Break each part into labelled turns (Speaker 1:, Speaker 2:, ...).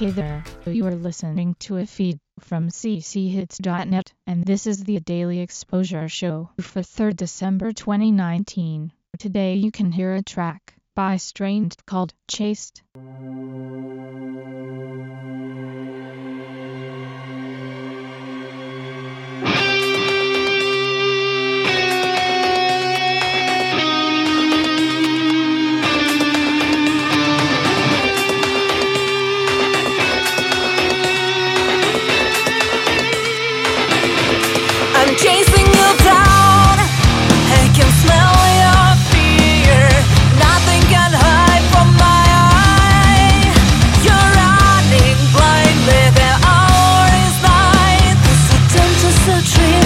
Speaker 1: Hey there, you are listening to a feed from cchits.net, and this is the Daily Exposure Show for 3rd December 2019. Today you can hear a track by Strained called Chased.
Speaker 2: Sentences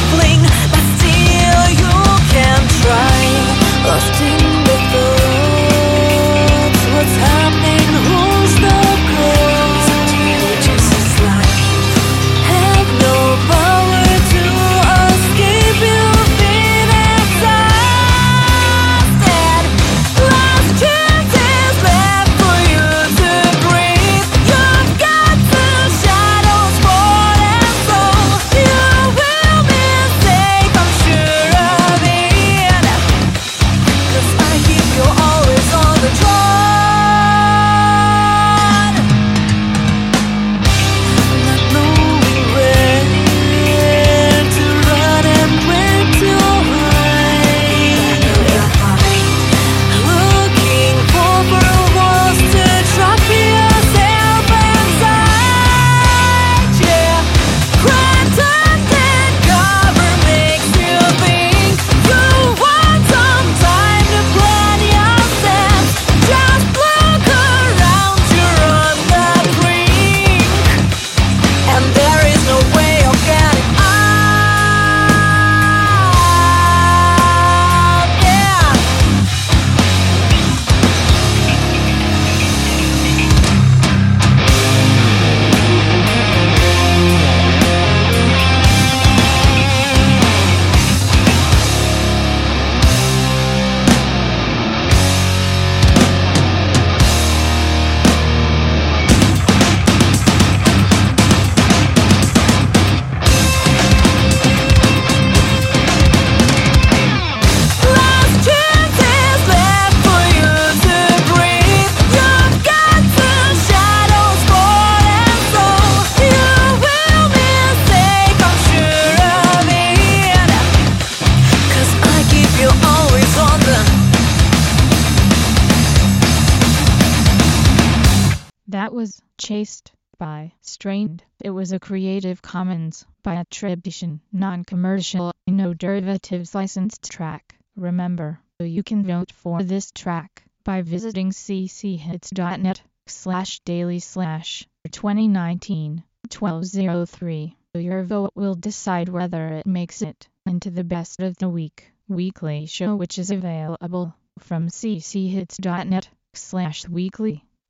Speaker 1: That was Chased by Strained. It was a Creative Commons by attribution, non-commercial, no derivatives licensed track. Remember, you can vote for this track by visiting cchits.net slash daily slash 2019 1203. Your vote will decide whether it makes it into the best of the week weekly show which is available from cchits.net slash weekly.